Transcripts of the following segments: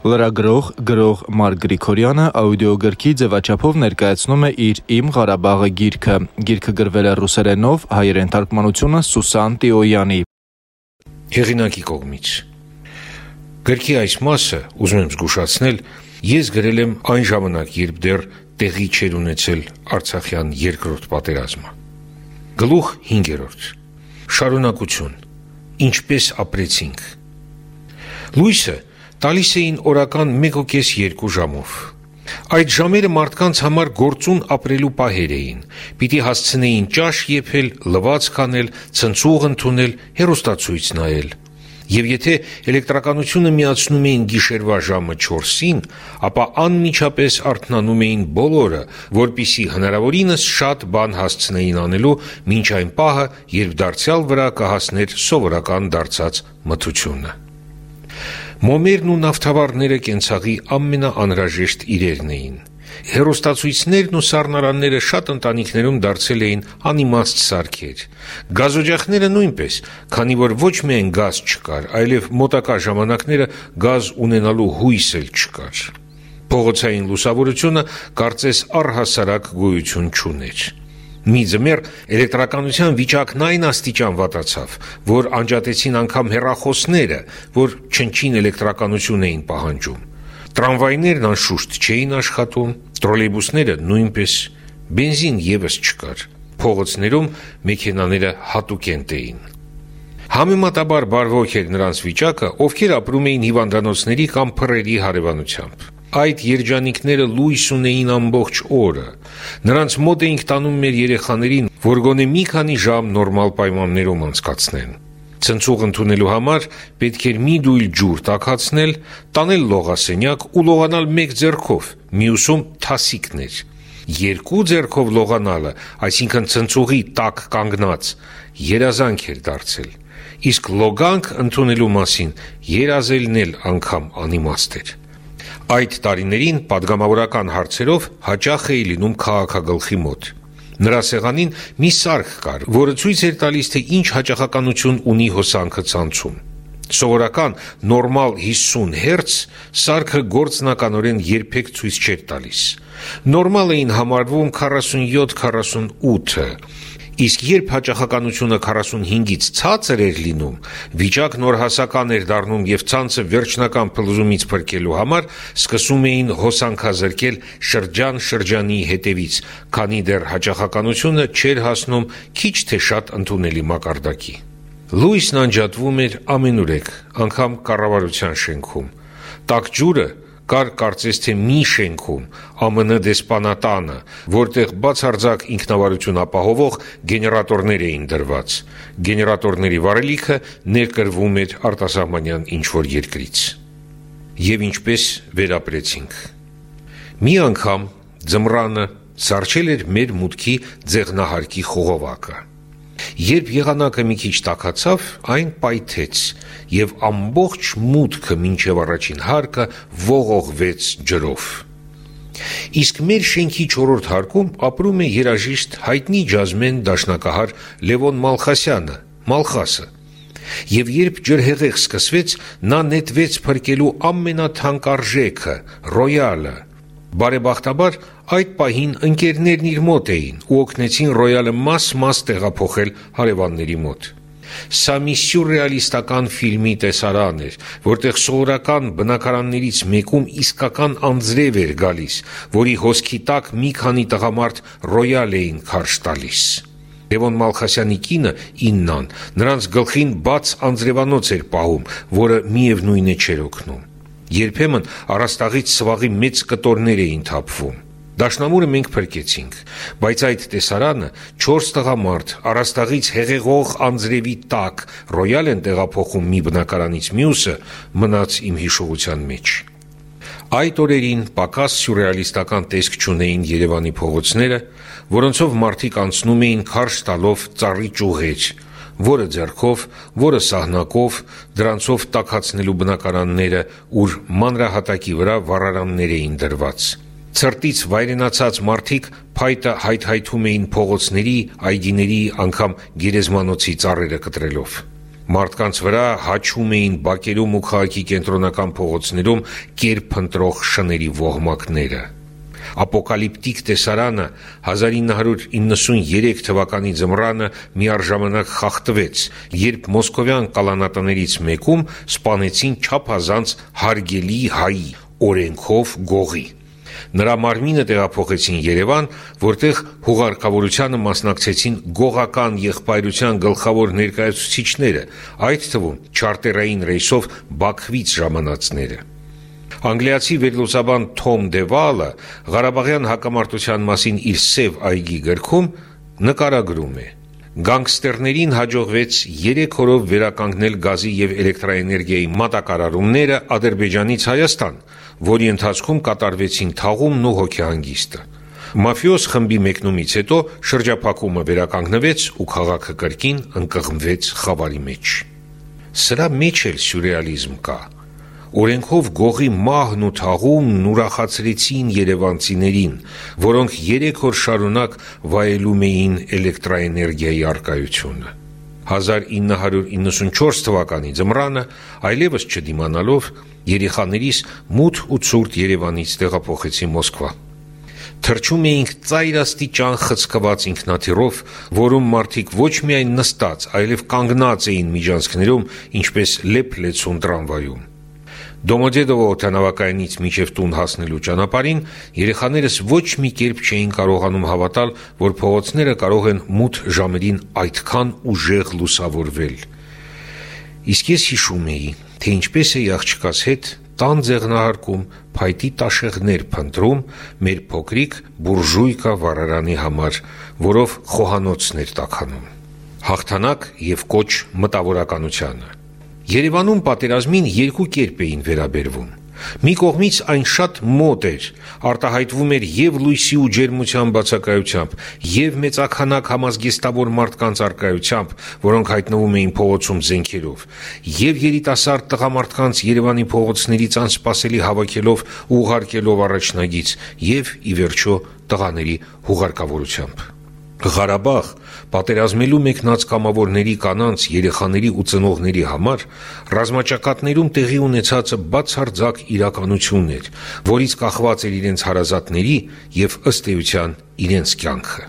Լրագրող գրող Մարկ Գրիգորյանը աուդիոգրքի ձևաչափով ներկայացնում է իր Իմ Ղարաբաղը գիրքը։ Գիրքը գրվել է ռուսերենով, հայերեն թարգմանությունը Սուսան Տիոյանի։ Հեղինակի կողմից Գրքի այս մասը, ուզում եմ զգուշացնել, ես գրել եմ այն ժամանակ, երբ դեռ տեղի չէր ունեցել Արցախյան երկրորդ պատերազմը։ Գլուխ 5. Շարունակություն։ Ինչպես ապրեցինք։ Լույսը տալիս էին օրական 1.5-2 ժամով։ Այդ ժամերը մարդկանց համար գործուն ապրելու պահեր էին։ Պիտի հասցնեին ճաշ եփել, լվացք անել, ցնցուղ ընդունել, հերոստացույց նայել։ Եվ եթե էլեկտրականությունը միացնում էին գիշերվա ժամը 4-ին, ապա անմիջապես արթնանում էին բոլորը, որpիսի հնարավորինս շատ բան հասցնեին անելու մինչ այն պահը, երբ դարձյալ վրա կհասներ սովորական դարձած մթությունը։ Մոմերն ու նավթավարները կենցաղի ամենաանհրաժեշտ իրերն էին։ Հերոստացույցներն ու սառնարանները շատ ընտանիքներում դարձել էին անիմաստ սարքեր։ Գազօջախները նույնպես, քանի որ ոչ միայն գազ չկար, այլև մոտակա ժամանակները գազ ունենալու հույս էլ չկար։ Փողոցային լուսավորությունը կարծես առհասարակ գոյություն չուներ։ Մի ձմեռ էլեկտրականության վիճակն այն աստիճան վատացավ, որ անջատեցին անգամ հեռախոսները, որ չնչին էլեկտրականություն էին պահանջում։ Տրամվայներն անշուշտ չէին աշխատում, տրոլեյբուսները նույնպես, բենզին եւս չկար։ Փողոցներում մեքենաները հատուկենտ էին։ Համեմատաբար բարվոք էր նրանց վիճակը, ովքեր ապրում էին հիվանդանոցների կամ փռերի հարևանությամբ։ Այդ երջանիկները լույս ունեին ամբողջ օրը։ Նրանց մոտ էինք տանում մեր երեխաներին, որ գոնե մի քանի ժամ նորմալ պայմաններում անցկացնեն։ Ցնցուղ ընդունելու համար պետք էր մի դույլ ջուր տաքացնել, տանել լողասենյակ ու լողանալ մեկ ձեռքով, մյուսում թասիկներ։ Երկու ձեռքով լողանալը, այսինքն ցնցուղի տակ կանգնած, երազանք էր դարձել։ Իսկ լոգանք ընդունելու մասին երազելն էլ անգամ անիմաստ էր։ Այդ տարիներին падգամավորական հարցերով հաճախ էի լինում քաղաքագլխի մոտ։ Նրա սեղանին մի սարք կար, որը ցույց էր տալիս, թե ինչ հաճախականություն ունի հոսանքը ցանցում։ Սովորական նորմալ 50 Հց սարքը գործնականորեն երբեք ցույց չէր տալիս։ Նորմալ էին համարվում 47-48-ը, Իսկ երբ հաճախականությունը 45-ից ցածր էր լինում, վիճակ նորհասական էր դառնում եւ ցանցը վերջնական փլուզումից փրկելու համար սկսում էին հոսանքազրկել շրջան-շրջանի հետևից, քանի դեռ հաճախականությունը չէր հասնում քիչ թե շատ ընդունելի մակարդակի։ Լուիսն անջատվում էր ամենուրեք, անգամ կառավարության շենքում։ Տակ ջուրը կար կարծես թե մի շենքում ԱՄՆ դեսպանատանը, որտեղ բացարձակ ինքնավարություն ապահովող գեներատորներ էին դրված։ Գեներատորների վարելիքը ներկրվում էր արտասահմանյան ինչ-որ երկրից։ Եվ ինչպես վերապրեցինք։ Մի անգամ ձմռանը սարչել էր մեր մուտքի ձեղնահարկի խողովակը։ Երբ եղանակը մի քիչ տաքացավ, այն պայթեց եւ ամբողջ մուտքը մինչեւ առաջին հարկը ողողվեց ջրով։ Իսկ մեր շենքի 4-րդ հարկում ապրում է երաժիշտ հայտնի ջազմեն դաշնակահար Լևոն Մալխասյանը, Մալխասը։ Եվ երբ ջրհեղեղ սկսվեց, նա նետվեց փրկելու ամենաթանկարժեքը՝ ռոյալը, Բարեբախտաբար այդ պահին ընկերներն իր մոտ էին ու օգնեցին ռոյալը մաս-մաս տեղափոխել հարևանների մոտ։ Սա մի սյուրռեալիստական ֆիլմի տեսարան էր, որտեղ սովորական բնակարաններից մեկում իսկական անձրև էր գալիս, որի հոսքի տակ մի քանի տղամարդ ռոյալ էին քարշ տալիս։ Լևոն Մալխասյանի կինը Իննան նրանց գլխին բաց անձրևանոց էր պահում, որը միևնույն է չէր օգնում։ Երբեմն առաստաղից սվաղի մեծ կտորներ էին թափվում։ Դաշնամուրը մենք փրկեցինք, բայց այդ տեսարանը 4 տղամարդ առաստաղից հեղեղող անձրևի տակ ռոյալ են տեղափոխում մի բնակարանից մյուսը մնաց իմ հիշողության մեջ։ Այդ օրերին պակաս սյուրռեալիստական տեսք չունեին Երևանի փողոցները, որոնցով մարդիկ անցնում էին քարշ տալով ծառի ճյուղեր, որը ձեռքով, որը սահնակով, դրանցով տակացնելու բնակարանները, ուր մանրահատակի վրա վառարաններ էին դրված։ Ցրտից վայրենացած մարդիկ փայտը հայթայթում էին փողոցների, այգիների, անգամ գերեզմանոցի ծառերը կտրելով։ Մարդկանց վրա հաչում էին բակերում ու քաղաքի կենտրոնական փողոցներում կերպ ընտրող շների ոհմակները։ Ապոկալիպտիկ տեսարանը 1993 թվականի ձմռանը միառժամանակ խախտվեց, երբ մոսկովյան կալանատներից մեկում սպանեցին չափազանց հարգելի հայի օրենքով գողի։ Նրա մարմինը տեղափոխեցին Երևան, որտեղ հուղարկավորությանը մասնակցեցին գողական եղբայրության գլխավոր ներկայացուցիչները, այդ թվում չարտերային ռեյսով Բաքվից ժամանածները։ Անգլիացի վերլուծաբան Թոմ Դեվալը Ղարաբաղյան հակամարտության մասին իր Սև այգի գրքում նկարագրում է. Գանգստերներին հաջողվեց 3 օրով վերականգնել գազի եւ էլեկտրաէներգիայի մատակարարումները Ադրբեջանից Հայաստան, որի ընթացքում կատարվեցին թաղումն ու հոգեհանգիստը։ Մաֆիոզ խմբի մեկնումից հետո շրջափակումը վերականգնվեց ու քաղաքը կրկին ընկղմվեց խավարի մեջ։ Սրա մեջ էլ սյուրռեալիզմ կա։ Օրենքով գողի մահն ու թաղումն ուրախացրեցին երևանցիներին, որոնք 3 օր շարունակ վայելում էին էլեկտրաէներգիայի արկայությունը։ 1994 թվականի ձմռանը այլևս չդիմանալով երեխաներիս մութ ու ցուրտ Երևանից տեղափոխեցի Մոսկվա։ Թրջում էինք ծայրաստիճան խցկված ինքնաթիռով, որում մարդիկ ոչ միայն նստած, այլև կանգնած էին միջանցքներում, ինչպես լեփ-լեցուն տրամվայում։ Դոմոդեդովո օթանավակայանից միջև տուն հասնելու ճանապարհին երեխաներս ոչ մի կերպ չէին կարողանում հավատալ, որ փողոցները կարող են մութ ժամերին այդքան ուժեղ լուսավորվել։ Իսկ ես հիշում էի, թե ինչպես էի աղջկաս հետ տան ձեղնահարկում փայտի տաշեղներ փնտրում մեր փոքրիկ բուրժույկա վառարանի համար, որով խոհանոցներ տականում։ Հաղթանակ եւ կոչ մտավորականությանը Երևանում պատերազմին երկու կերպ էին վերաբերվում։ Մի կողմից այն շատ մոտ էր, արտահայտվում էր եւ լույսի ու ջերմության բացակայությամբ, եւ մեծականակ համազգեստավոր մարդկանց արկայությամբ, որոնք հայտնվում էին փողոցում զենքերով, եւ երիտասարդ տղամարդկանց Երևանի փողոցներից անսպասելի հավաքելով ու ուղարկելով առաջնագից, եւ ի վերջո տղաների հուղարկավորությամբ։ Ղարաբաղ պատերազմելու մեկնած կամավորների կանանց, երեխաների ու ծնողների համար ռազմաճակատներում տեղի ունեցածը բացարձակ իրականություն էր, որից կախված էր իրենց հարազատների եւ ըստ էության իրենց կյանքը։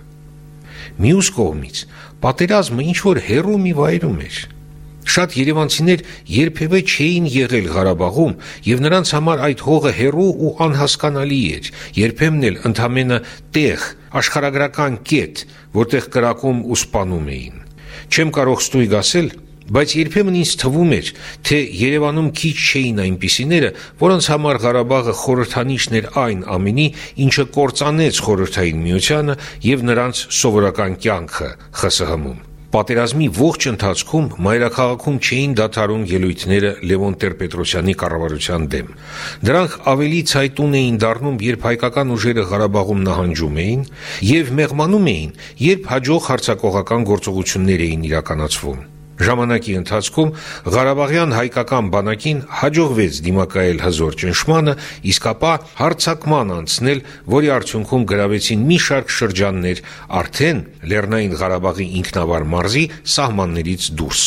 Մյուս կողմից պատերազմը ինչ որ հերո մի վայրում էր։ Շատ երևանցիներ երբևէ չէին եղել Ղարաբաղում եւ նրանց համար այդ հողը հերու ու անհասկանալի էր։ Երբեմն էլ ընդամենը տեղ, աշխարհագրական կետ, որտեղ կրակում ու սպանում էին։ Չեմ կարող ստույգ ասել, բայց երբեմն ինձ թվում էր, թե Երևանում քիչ չէին այնպիսիները, որոնց համար Ղարաբաղը խորհրդանիշն էր այն ամենի, ինչը կործանեց խորհրդային միությանը եւ նրանց սովորական կյանքը ԽՍՀՄ-ում։ Պատերազմի ողջ ընթացքում մայրաքաղաքում չէին դադարում ելույթները Լևոն Տեր-Պետրոսյանի կառավարության դեմ։ Դրանք ավելի ցայտուն էին դառնում, երբ հայկական ուժերը Ղարաբաղում նահանջում էին եւ մեղմանում էին, երբ հաջող հարձակողական գործողություններ էին իրականացվում։ Ժամանակի ընթացքում Ղարաբաղյան հայկական բանակին հաջողվեց դիմակայել հզոր ճնշմանը, իսկ ապա հարցակման անցնել, որի արդյունքում գրավեցին մի շարք շրջաններ արդեն Լեռնային Ղարաբաղի ինքնավար մարզի սահմաններից դուրս։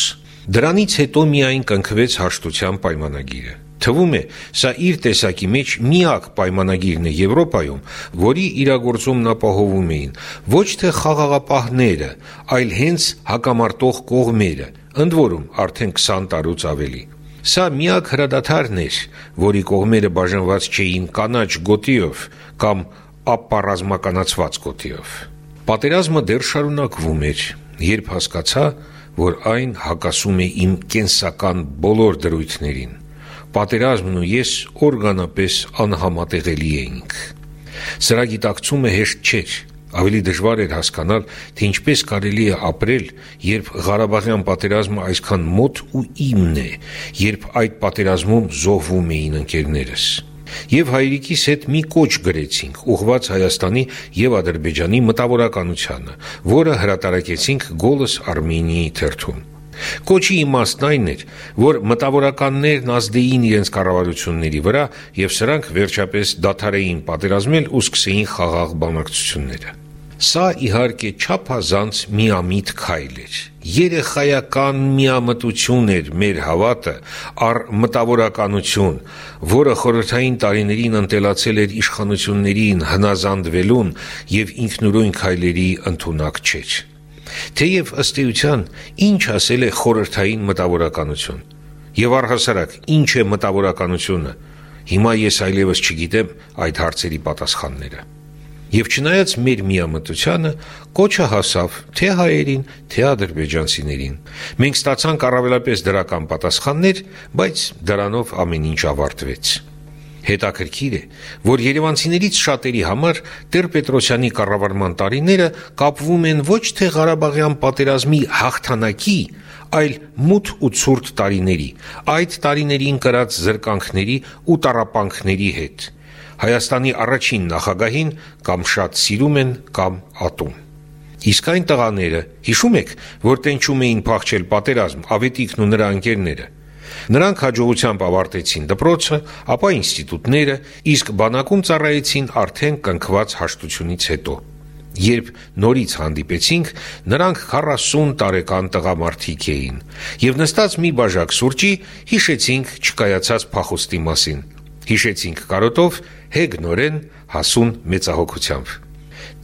Դրանից հետո միայն կնքվեց հաշտության պայմանագիրը։ Թվում է, սա իր տեսակի մեջ միակ պայմանագիրն է Եվրոպայում, որի իրագործումն ապահովում էին ոչ թե խաղաղապահները, այլ հենց հակամարտող կողմերը, ընդ որում արդեն 20 տարուց ավելի։ Սա միակ հրադադարն էր, որի կողմերը բաժանված չէին կանաչ գոտիով կամ ապառազմականացված գոտիով։ Պատերազմը դեռ շարունակվում էր, երբ հասկացա, որ այն հակասում է իմ կենսական բոլոր դրույթներին պատերազմն ու ես օրգանապես անհամատեղելի էինք։ Սրա գիտակցումը հեշտ չէր, ավելի դժվար էր հասկանալ, թե ինչպես կարելի է ապրել, երբ Ղարաբաղյան պատերազմը այսքան մոտ ու իմն է, երբ այդ պատերազմում զոհվում էին ընկերներս։ Եվ հայրիկիս հետ մի կոչ գրեցինք, ուղված Հայաստանի եւ Ադրբեջանի մտավորականությանը, որը հրատարակեցինք Գոլս Արմենիայի թերթում։ Կոչի իմաստն այն էր, որ մտավորականներն ազդեին իրենց կառավարությունների վրա եւ սրանք վերջապես դադարեին պատերազմել ու սկսեին խաղաղ բանակցությունները։ Սա իհարկե չափազանց միամիտ քայլ էր։ Երեխայական միամտություն էր մեր հավատը առ մտավորականություն, որը խորհրդային տարիներին ընտելացել էր իշխանություններին հնազանդվելուն եւ ինքնուրույն քայլերի ընդունակ չէր։ Թեև ըստ էության ինչ ասել է խորհրդային մտավորականություն։ Եվ առհասարակ ինչ է մտավորականությունը։ Հիմա ես այլևս չգիտեմ այդ հարցերի պատասխանները։ Եվ չնայած մեր միամտությանը, կոչը հասավ թե հայերին, թե ադրբեջանցիներին։ Մենք ստացանք առավելապես դրական պատասխաններ, բայց դրանով ամեն ինչ ավարտվեց։ Հետաքրքիր է, որ Երևանցիներից շատերի համար Տեր-Պետրոսյանի կառավարման տարիները կապվում են ոչ թե Ղարաբաղյան պատերազմի հաղթանակի, այլ մութ ու ցուրտ տարիների, այդ տարիներին կրած զրկանքների ու տարապանքների հետ Հայաստանի առաջին նախագահին կամ շատ սիրում են, կամ ատում։ Իսկ այն տղաները, հիշում եք, որ տենչում էին փախչել պատերազմ, Ավետիքն ու նրա ընկերները։ Նրանք հաջողությամբ ավարտեցին դպրոցը, ապա ինստիտուտները, իսկ բանակում ծառայեցին արդեն կնքված հաշտությունից հետո։ Երբ նորից հանդիպեցինք, նրանք 40 տարեկան տղամարդիկ էին, եւ նստած մի բաժակ սուրճի հիշեցինք չկայացած փախուստի մասին։ Հիշեցինք կարոտով հեգնորեն հասուն մեծահոգությամբ։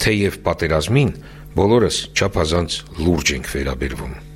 Թեև պատերազմին բոլորս չափազանց լուրջ ենք վերաբերվում։